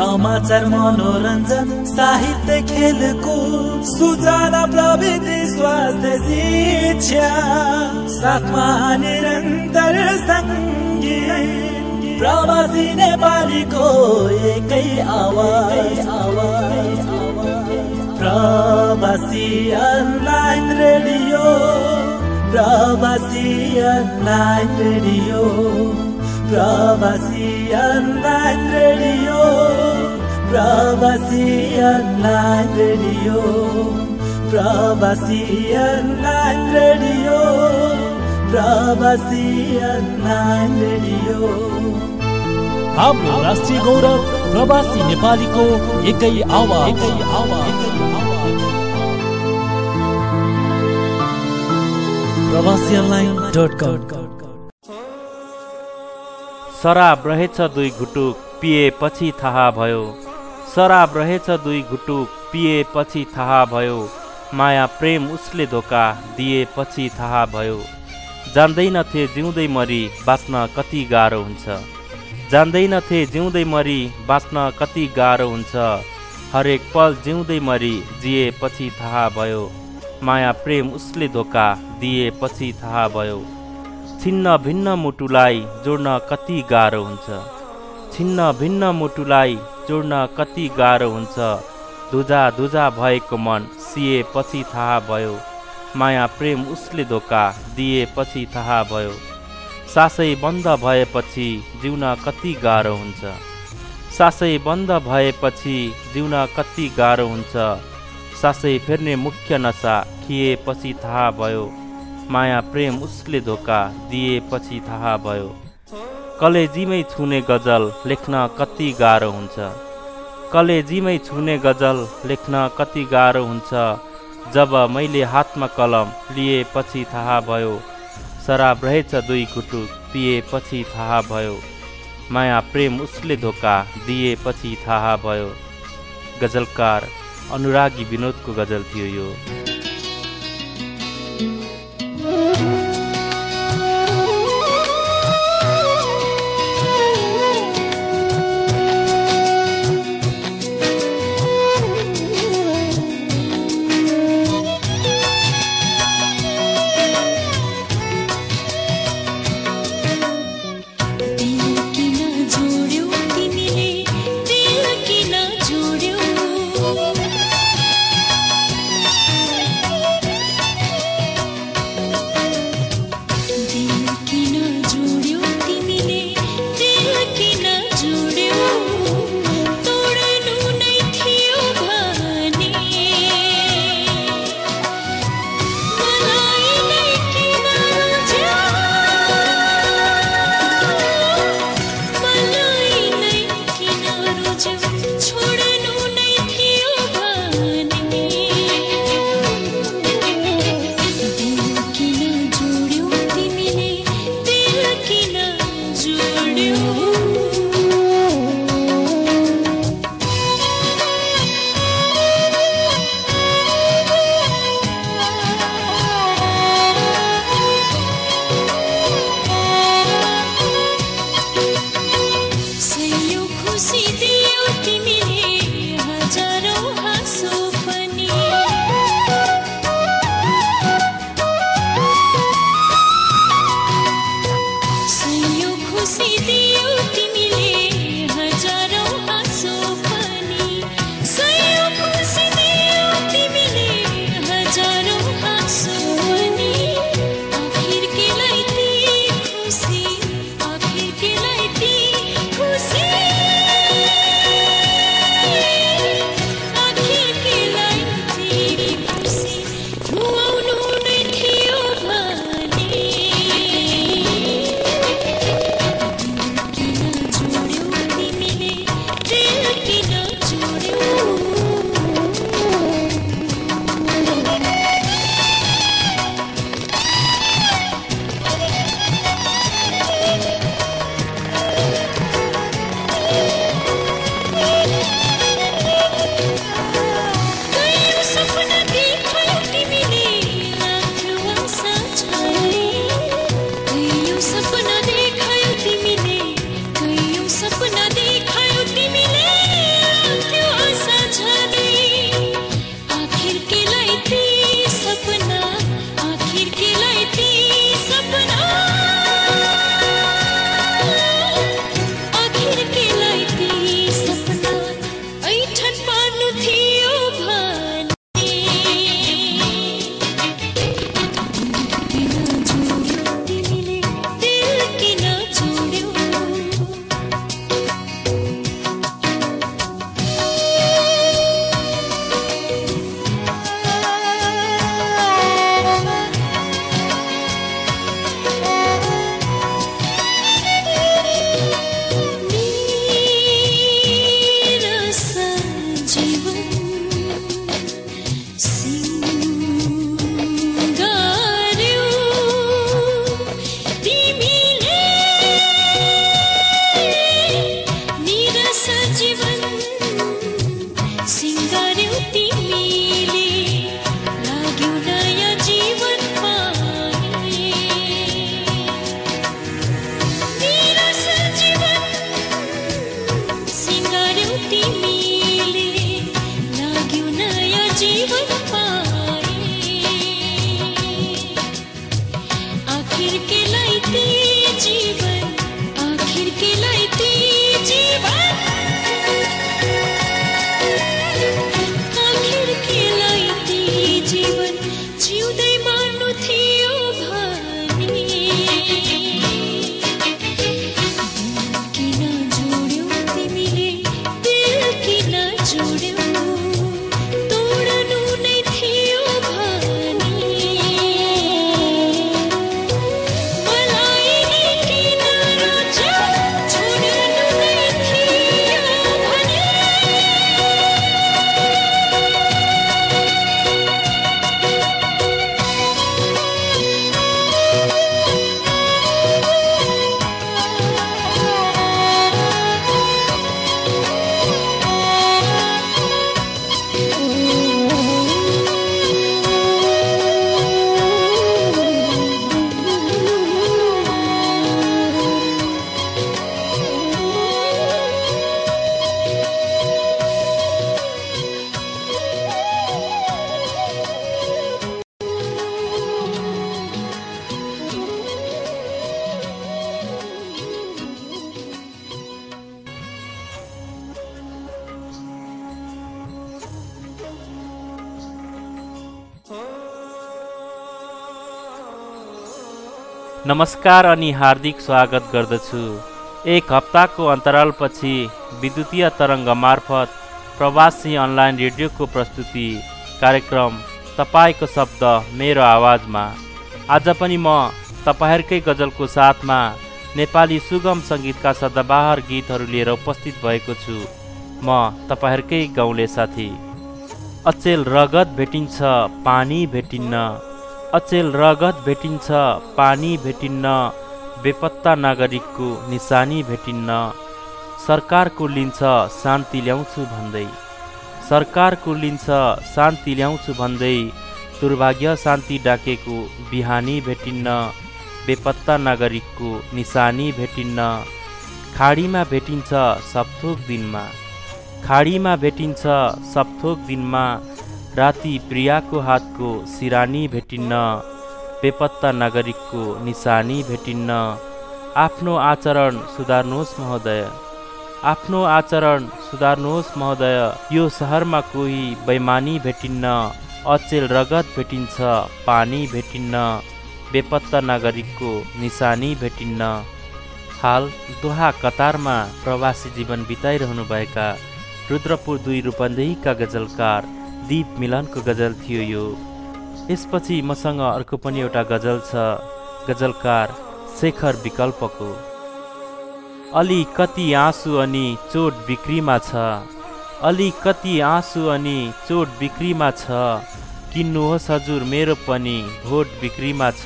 समाचार मनोरञ्जन साहित्य खेलको सूचना प्रविधि स्वास्थ्य शिक्षा साथमा निरन्तर प्रवासी नेपालीको एकै आवाज आवाज Pravasi online radio Pravasi online radio Pravasi online radio Pravasi online radio Pravasi online radio Pravasi online radio हाम्रो राष्ट्रिय गौरव प्रवासी नेपालीको एकै आवाज एकै आवाज प्रवासी अनलाइन डट कम शराब रहेछ दुई घुटुक पिएपछि थाहा भयो। शराब रहेछ दुई घुटुक पिएपछि थाहा भयो। माया प्रेम उसले धोका दिएपछि थाहा भयो। जान्दैनथे जिउँदै मरी बाँच्न कति गाह्रो हुन्छ। जान्दैनथे जिउँदै मरी बाँच्न कति गाह्रो हुन्छ। हरेक पल जिउँदै मरी जिएपछि थाहा भयो। माया प्रेम उसले धोका दिएपछि थाहा भयो। छिन्न भिन्न मुटुलाई जोड्न कति गाह्रो हुन्छ? छिन्न भिन्न मुटुलाई जोड्न कति गाह्रो हुन्छ? धुजा धुजा भएको मन सिएपछि थाहा भयो। माया प्रेम उसले धोका दिएपछि थाहा भयो। सासै बन्द भएपछि जिउन कति गाह्रो हुन्छ? सासै बन्द भएपछि जिउन कति गाह्रो हुन्छ? सासै फेर्ने मुख्य नसा खिएपछि थाहा भयो। माया प्रेम उसले धोका दिएपछि थाहा भयो। कलेजीमै छुने गजल लेख्न कति गाह्रो हुन्छ। कलेजीमै छुने गजल लेख्न कति गाह्रो हुन्छ। जब मैले हातमा कलम लिएपछि थाहा भयो। शराब रहेछ दुई कुटु पिएपछि थाहा भयो। माया प्रेम उसले धोका दिएपछि थाहा भयो। गजलकार अनुरागी विनोदको गजल थियो यो। नमस्कार अनि हार्दिक स्वागत गर्दछु। एक हप्ताको अन्तरालपछि विद्युतीय तरङ्ग मार्फत प्रवासी अनलाइन रेडियोको प्रस्तुति कार्यक्रम तपाईँको शब्द मेरो आवाजमा। आज पनि म तपाईँहरूकै गजलको साथमा नेपाली सुगम सङ्गीतका सदाबहार गीतहरू लिएर उपस्थित भएको छु। म तपाईँहरूकै गाउँले साथी। अचेल रगत भेटिन्छ पानी भेटिन्न। अचेल रगत भेटिन्छ पानी भेटिन्न बेपत्ता नागरिकको निशानी भेटिन्न। सरकारको लिन्छ शान्ति ल्याउँछु भन्दै। सरकारको लिन्छ शान्ति ल्याउँछु भन्दै दुर्भाग्य शान्ति डाकेको बिहानी भेटिन्न बेपत्ता नागरिकको निशानी भेटिन्न। खाडीमा भेटिन्छ सपथोक दिनमा। खाडीमा भेटिन्छ सपथोक दिनमा राति प्रियाको हातको सिरानी भेटिन्न बेपत्ता नागरिकको निशानी भेटिन्न। आफ्नो आचरण सुधार्नुहोस् महोदय। आफ्नो आचरण सुधार्नुहोस् महोदय। यो सहरमा कोही बैमानी भेटिन्न अचेल रगत भेटिन्छ पानी भेटिन्न बेपत्ता नागरिकको निशानी भेटिन्न। हाल दोहा कतारमा प्रवासी जीवन बिताइरहनुभएका रुद्रपुर दुई रूपन्देहीका गजलकार दीप मिलनको गजल थियो यो। यसपछि मसँग अर्को पनि एउटा गजल छ गजलकार शेखर विकल्पको। अलि कति आँसु अनि चोट बिक्रीमा छ अलि कति आँसु अनि चोट बिक्रीमा छ किन्नुहोस् हजुर मेरो पनि भोट बिक्रीमा छ।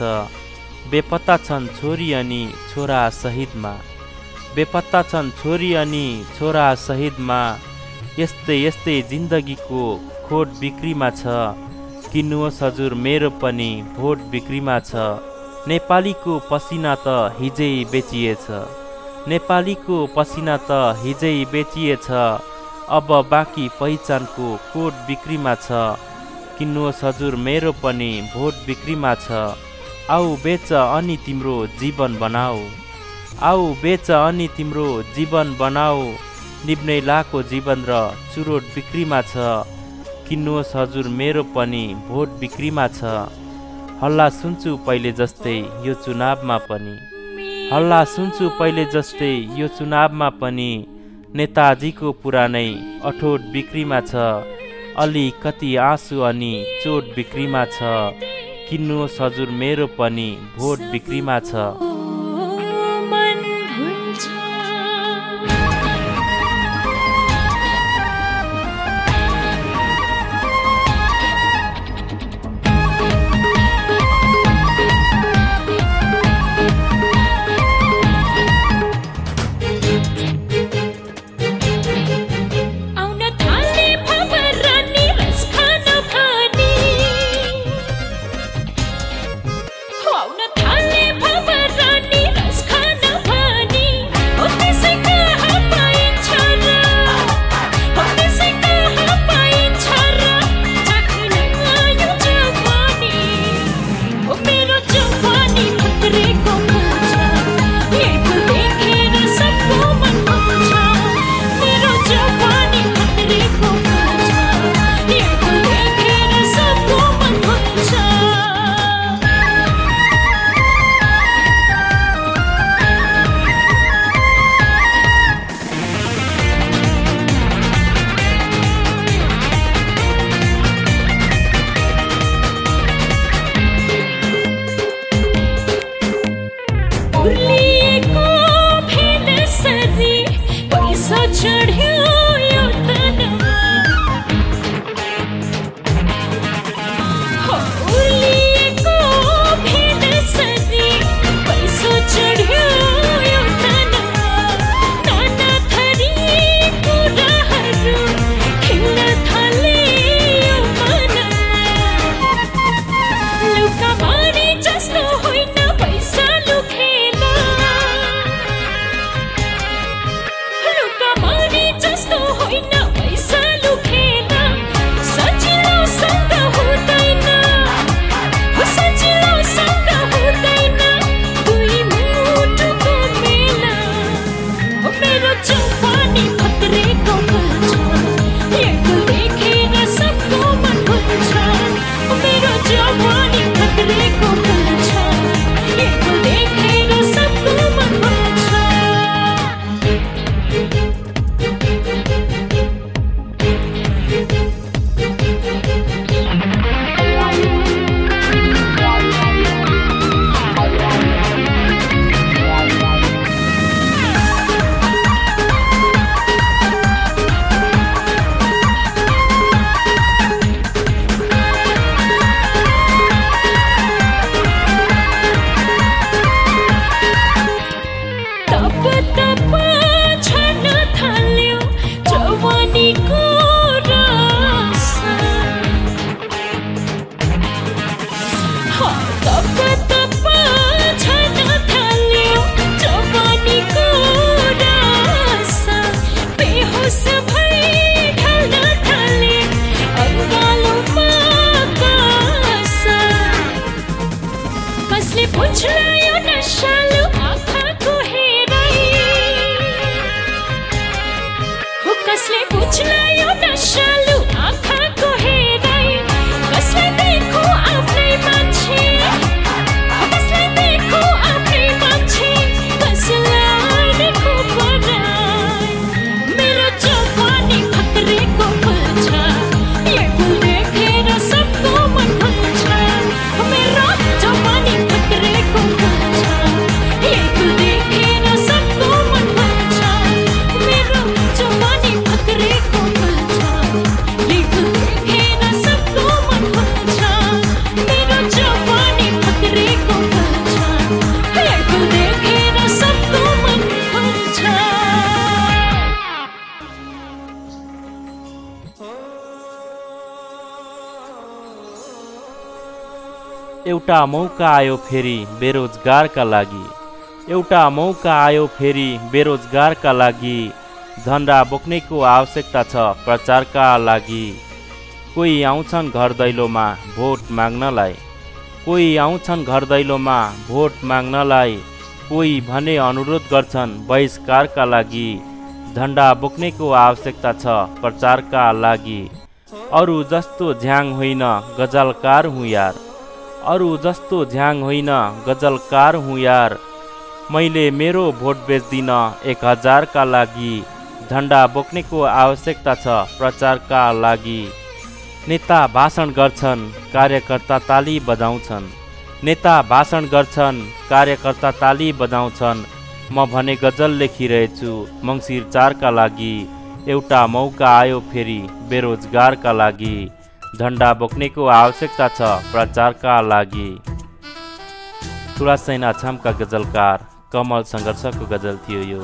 बेपत्ता छन् छोरी अनि छोरा सहिदमा बेपत्ता छन् छोरी अनि छोरा सहिदमा यस्तै यस्तै जिन्दगीको खोट बिक्रीमा छ। किन्नुहोस् हजुर मेरो पनि भोट बिक्रीमा छ। नेपालीको पसिना त हिजै बेचिएछ। नेपालीको पसिना त हिजै बेचिएछ। अब बाँकी पहिचानको कोट बिक्रीमा छ। किन्नुहोस् हजुर मेरो पनि भोट बिक्रीमा छ। आऊ बेच अनि तिम्रो जीवन बनाऊ। आऊ बेच अनि तिम्रो जीवन बनाऊ। निब्नै लाको जीवन र चुरोट बिक्रीमा छ। किन्नुहोस् हजुर मेरो पनि भोट बिक्रीमा छ। हल्ला सुन्छु पहिले जस्तै यो चुनावमा पनि। हल्ला सुन्छु पहिले जस्तै यो चुनावमा पनि नेताजीको पुरानै अठोट बिक्रीमा छ। अलि कति आँसु अनि चोट बिक्रीमा छ। किन्नुहोस् हजुर मेरो पनि भोट बिक्रीमा छ। मौका आयो फेरि बेरोजगारका लागि। एउटा मौका आयो फेरि बेरोजगारका लागि। धन्दा बोक्नेको आवश्यकता छ प्रचारका लागि। कोही आउँछन् घर दैलोमा भोट माग्नलाई। कोही आउँछन् घर दैलोमा भोट माग्नलाई। कोही भने अनुरोध गर्छन् बहिष्कारका लागि। झन्डा बोक्नेको आवश्यकता छ प्रचारका लागि। अरू जस्तो झ्याङ होइन गजलकार हुँ यार। अरू जस्तो झ्याङ होइन गजलकार हुँ यार। मैले मेरो भोट बेच्दिन एक हजारका लागि झन्डा बोक्नेको आवश्यकता छ प्रचारका लागि। नेता भाषण गर्छन् कार्यकर्ता ताली बजाउँछन्। नेता भाषण गर्छन् कार्यकर्ता ताली बजाउँछन्। म भने गजल लेखिरहेछु मङ्सिर चारका लागि। एउटा मौका आयो फेरि बेरोजगारका लागि। झन्डा बोक्नेको आवश्यकता छ प्रचारका लागि। तुलासेन अछामका गजलकार कमल सङ्घर्षको गजल थियो यो।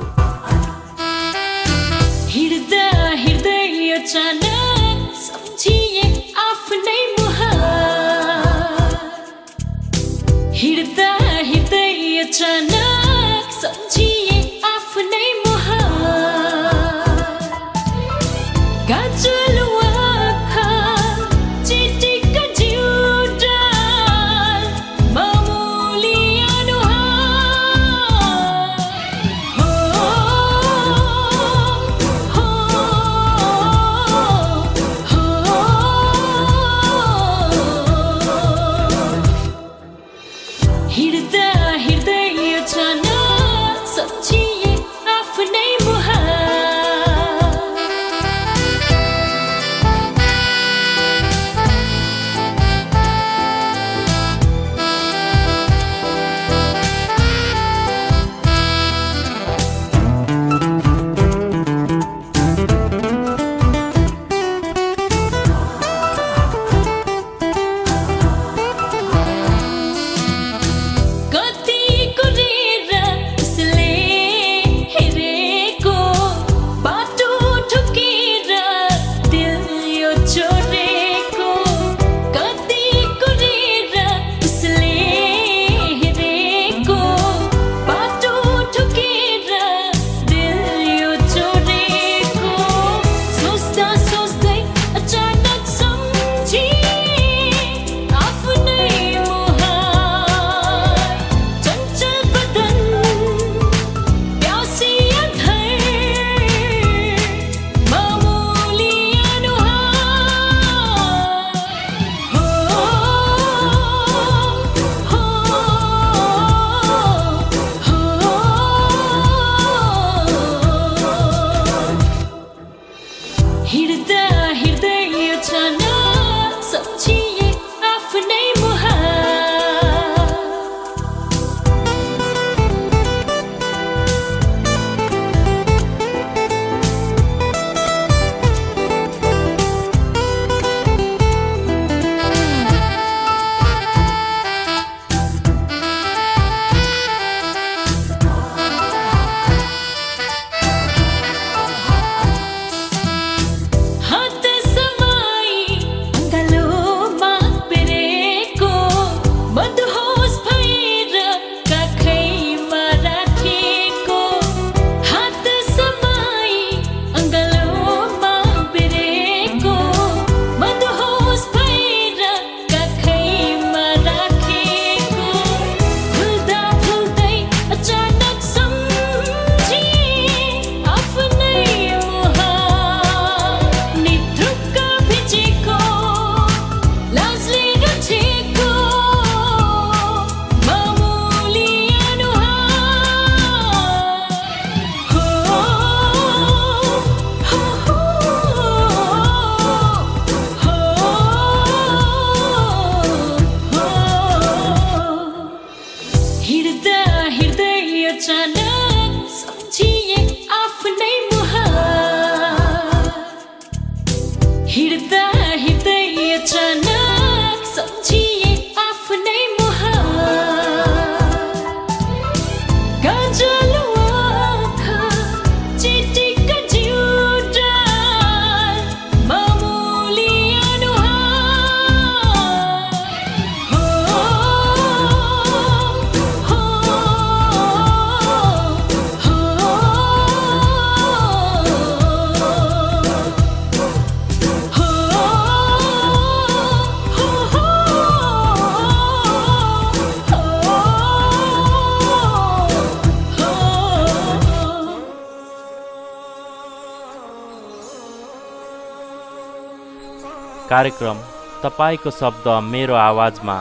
कार्यक्रम तपाईँको शब्द मेरो आवाजमा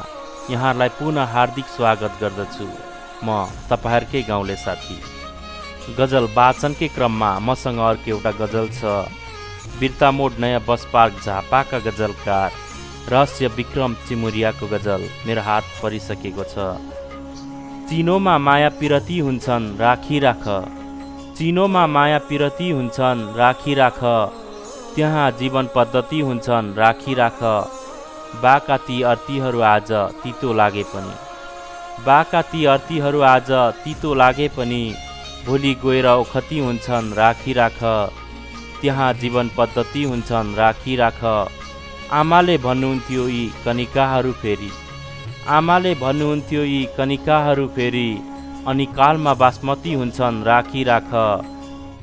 यहाँलाई पुनः हार्दिक स्वागत गर्दछु। म तपाईँहरूकै गाउँले साथी। गजल वाचनकै क्रममा मसँग अर्को एउटा गजल छ। बिर्ता मोड नयाँ बस पार्क झापाका गजलकार रहस्य विक्रम चिमुरियाको गजल मेरो हात परिसकेको छ। चिनोमा माया पिरती हुन्छन् राखिराख। चिनोमा माया पिरती हुन्छन् राखिराख। त्यहाँ जीवन पद्धति हुन्छन्। राखिराख बाका ती अर्थीहरू आज तितो लागे पनि। बाका ती अर्थीहरू आज तितो लागे पनि। भोलि गएर ओखती हुन्छन्। राखिराख त्यहाँ जीवन पद्धति हुन्छन्। राखिराख आमाले भन्नुहुन्थ्यो यी कनिकाहरू फेरि। आमाले भन्नुहुन्थ्यो यी कनिकाहरू फेरि। अनि कालमा बासमती हुन्छन्। राखिराख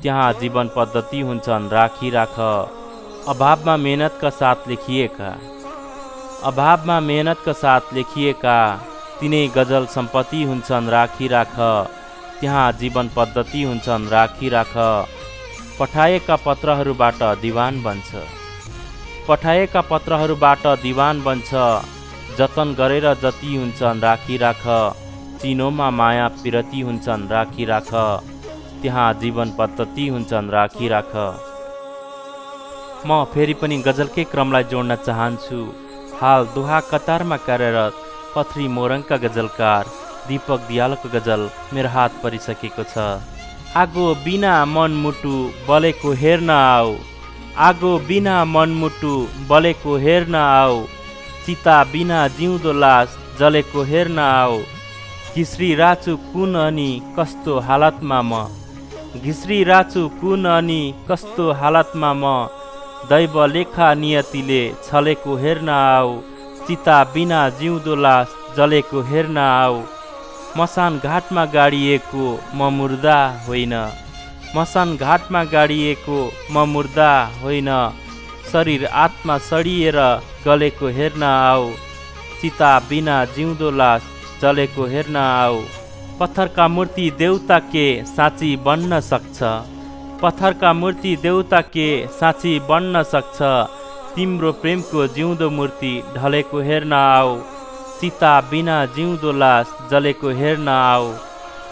त्यहाँ जीवन पद्धति हुन्छन् राखिराख। अभावमा मेहनतका साथ लेखिएका। अभावमा मेहनतका साथ लेखिएका तिनै गजल सम्पत्ति हुन्छन् राखिराख। त्यहाँ जीवन पद्धति हुन्छन् राखिराख। पठाएका पत्रहरूबाट दिवान बन्छ। पठाएका पत्रहरूबाट दिवान बन्छ। जतन गरेर जति हुन्छन् राखिराख। चिनोमा माया पिरती हुन्छन् राखिराख। त्यहाँ जीवन पद्धति हुन्छन् राखिराख म फेरि पनि गजलकै क्रमलाई जोड्न चाहन्छु। हाल दोहा कतारमा कार्यरत पथरी मोरङका गजलकार दीपक दियालको गजल मेरो हात परिसकेको छ। आगो बिना मनमुटु बलेको हेर्न आऊ। आगो बिना मनमुटु बलेको हेर्न आऊ। चिता बिना जिउँदो लास जलेको हेर्न आऊ। घिस्री राचु कुन अनि कस्तो हालतमा म? घिस्री राचु कुन अनि कस्तो हालतमा म? दैव लेखा नियतिले छलेको हेर्न आऊ चिता बिना जिउँदो लास जलेको हेर्न आऊ। मसान घाटमा गाडिएको म मुर्दा होइन। मसान घाटमा गाडिएको म मुर्दा होइन। शरीर आत्मा सडिएर गलेको हेर्न आऊ चिता बिना जिउँदो लास जलेको हेर्न आऊ। पत्थरका मूर्ति देउता के साँची बन्न सक्छ। पत्थरका मूर्ति देउता के साँची बन्न सक्छ। तिम्रो प्रेमको जिउँदो मूर्ति ढलेको हेर्न आऊ। चिता बिना जिउँदो लास जलेको हेर्न आऊ।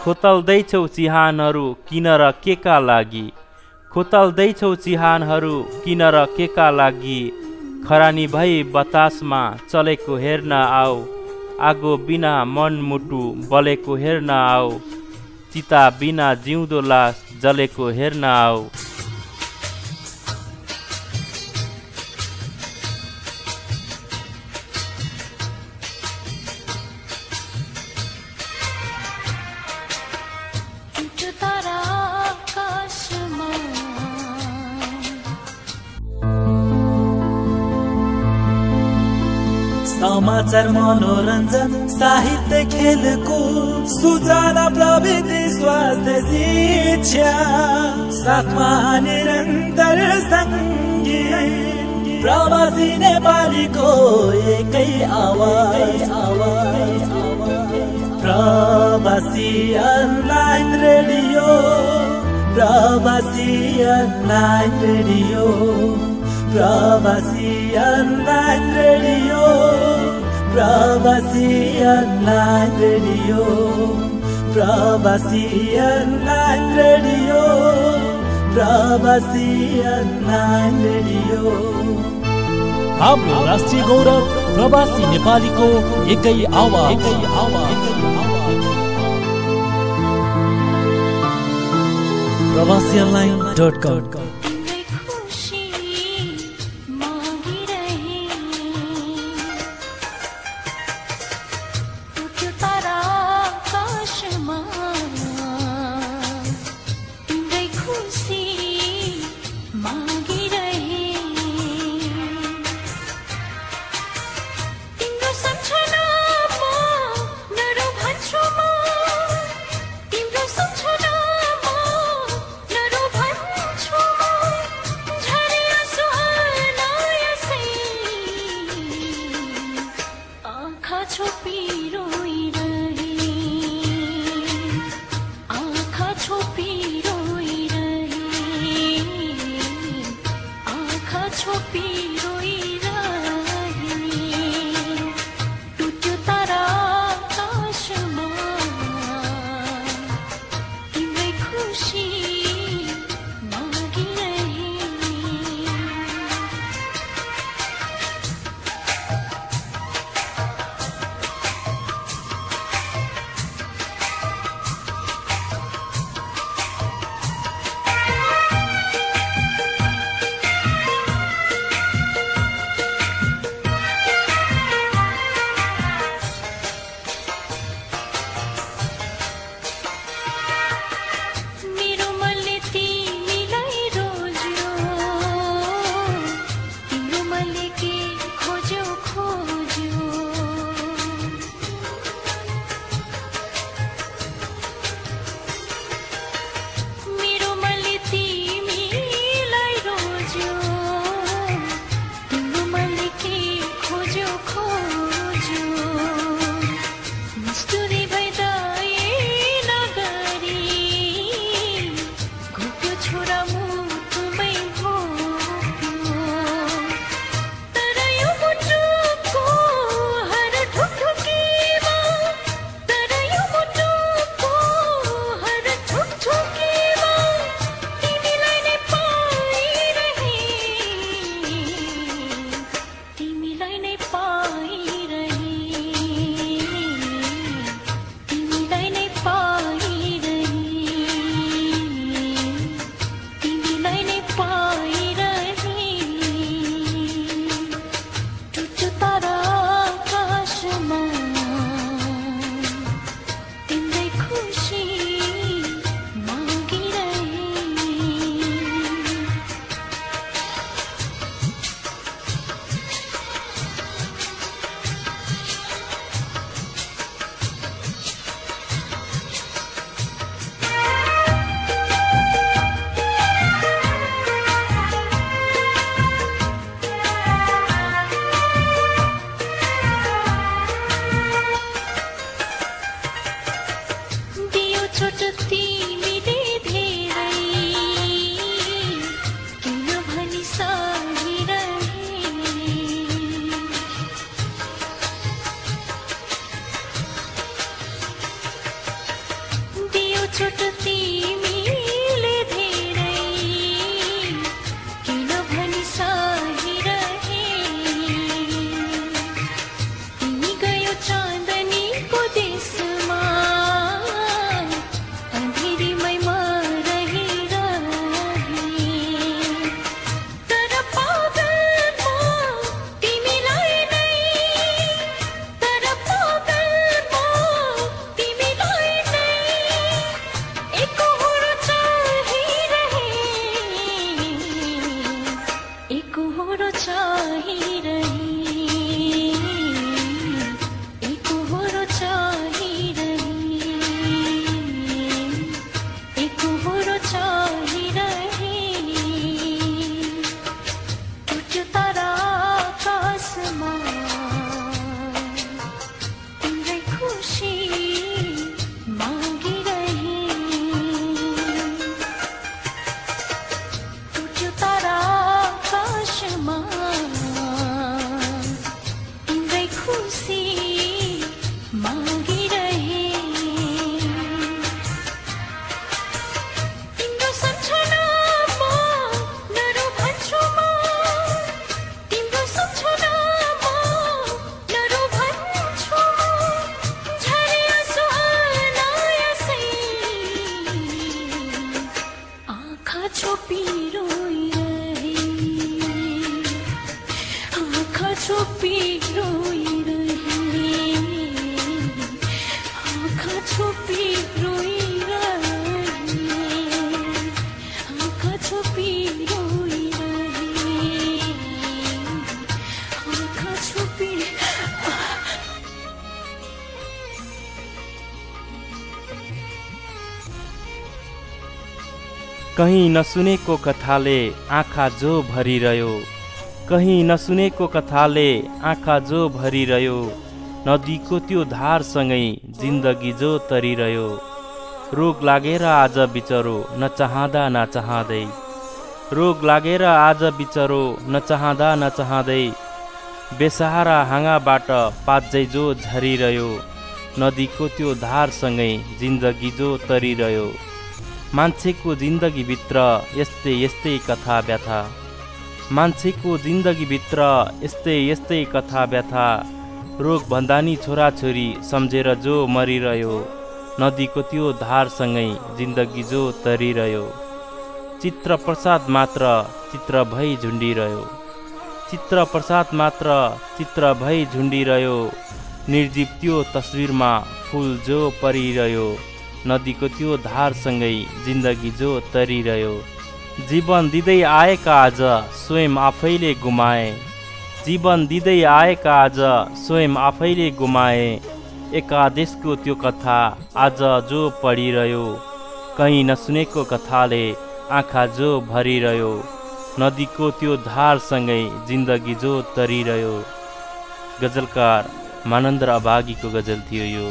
खोतल्दैछौ चिहानहरू किन र के का लागि? खोतल्दैछौ चिहानहरू किन र के का लागि? खरानी भई बतासमा चलेको हेर्न आऊ। आगो बिना मनमुटु बलेको हेर्न आऊ। चिता बिना जिउँदो लास जलेको हेर्न आऊ। समाचार मनोरञ्जन साहित्य खेलको सूचना प्रविधि स्वास्थ्य शिक्षा साथमा निरन्तर प्रवासी नेपालीको एकै आवाज। आवाज Pravasi online radio Pravasi online radio Pravasi online radio Pravasi online radio Pravasi online radio Pravasi online radio. हाम्रो राष्ट्रिय गौरव प्रवासी नेपालीको एकै आवाज। एकै आवाज। Pravasi online dot com. will be कहीँ नसुनेको कथाले आँखा जो भरिरह्यो। कहीँ नसुनेको कथाले आँखा जो भरिरह्यो। नदीको त्यो धारसँगै जिन्दगी जो तरिरह्यो। रोग लागेर आज बिचरो नचाहँदा नचाहँदै। रोग लागेर आज बिचरो नचाहँदा नचाहँदै। बेसहारा हाँगाबाट पाँचै जो झरिरह्यो। नदीको त्यो धारसँगै जिन्दगी जो तरिरह्यो। मान्छेको जिन्दगीभित्र यस्तै यस्तै कथा व्यथा। मान्छेको जिन्दगीभित्र यस्तै यस्तै कथा व्यथा। रोगभन्दा नि छोराछोरी सम्झेर जो मरिरह्यो नदीको त्यो धारसँगै जिन्दगी जो तरिरह्यो। चित्र प्रसाद मात्र चित्र भई झुन्डिरह्यो। चित्र प्रसाद मात्र चित्र भई झुन्डिरह्यो। निर्जीव त्यो तस्विरमा फुल जो परिरह्यो। नदीको त्यो धारसँगै जिन्दगी जो तरिरह्यो। जीवन दिँदै आएका आज स्वयं आफैले गुमाए। जीवन दिँदै आएका आज स्वयं आफैले गुमाए। एकादेशको त्यो कथा आज जो पढिरह्यो कहीँ नसुनेको कथाले आँखा जो भरिरह्यो नदीको त्यो धारसँगै जिन्दगी जो तरिरह्यो। गजलकार मानन्द अभागीको गजल थियो यो।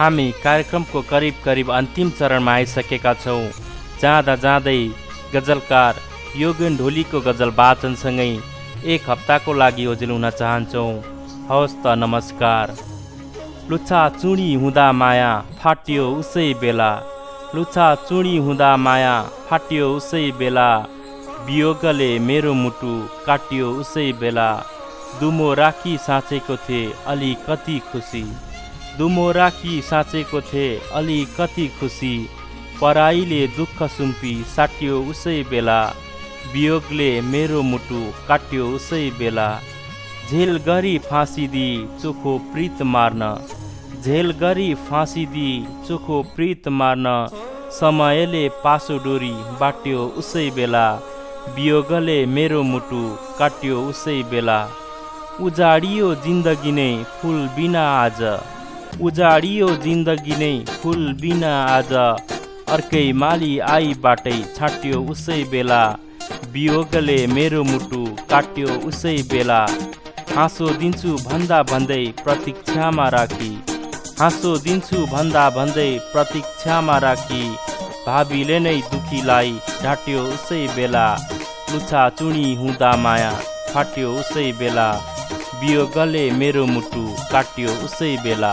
हामी कार्यक्रमको करिब करिब अन्तिम चरणमा आइसकेका छौँ। जाँदा जाँदै गजलकार योगेन ढोलीको गजल वाचनसँगै एक हप्ताको लागि ओझेल हुन चाहन्छौँ। हवस् त नमस्कार। लुच्छा चुडी हुँदा माया फाट्यो उसै बेला। लुच्छा चुडी हुँदा माया फाट्यो उसै बेला। वियोगले मेरो मुटु काट्यो उसै बेला। दुमो राखी साँचेको थिएँ अलि कति खुसी। दुमो राखी साँचेको थिएँ अलि कति खुसी। पराईले दुःख सुम्पी साट्यो उसै बेला। वियोगले मेरो मुटु काट्यो उसै बेला। झेल गरी फाँसी दि चोखो प्रीत मार्न। झेल गरी फाँसी दि चोखो प्रीत मार्न। समयले पासो डोरी बाट्यो उसै बेला। वियोगले मेरो मुटु काट्यो उसै बेला। उजाडियो जिन्दगी नै फुल बिना आज। उजाडियो जिन्दगी नै फुल बिना आज। अर्कै माली आई बाटै छाट्यो उसै बेला। वियोगले मेरो मुटु काट्यो उसै बेला। हाँसो दिन्छु भन्दा भन्दै प्रतीक्षामा राखी। हाँसो दिन्छु भन्दा भन्दै प्रतीक्षामा राखी। भावीले नै दुखीलाई ढाट्यो उसै बेला। लुछा चुडी हुँदा माया फाट्यो उसै बेला। वियोगले मेरो मुटु काट्यो उसै बेला।